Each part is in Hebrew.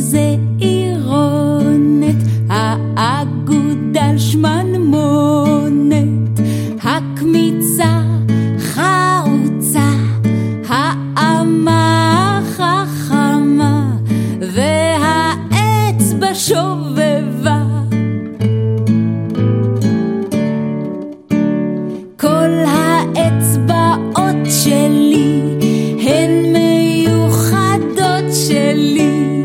זעירונת, האגודל שמנמונת, הקמיצה חרוצה, האמה חכמה, והאצבע שובבה. כל האצבעות שלי הן מיוחדות שלי.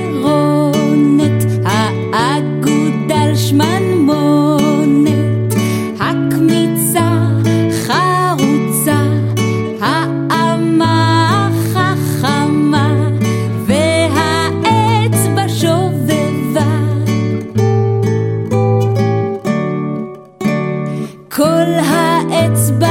כל האצבע